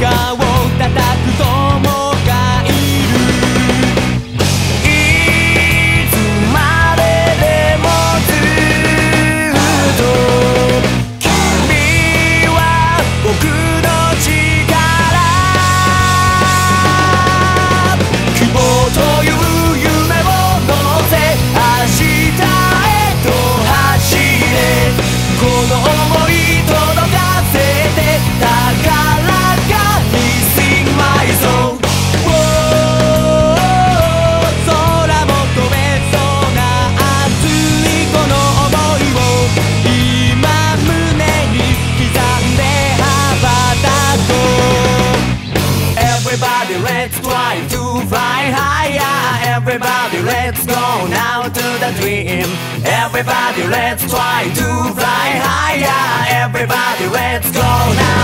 sky Everybody, let's go now to the dream. Everybody, let's try to fly higher. Everybody, let's go now.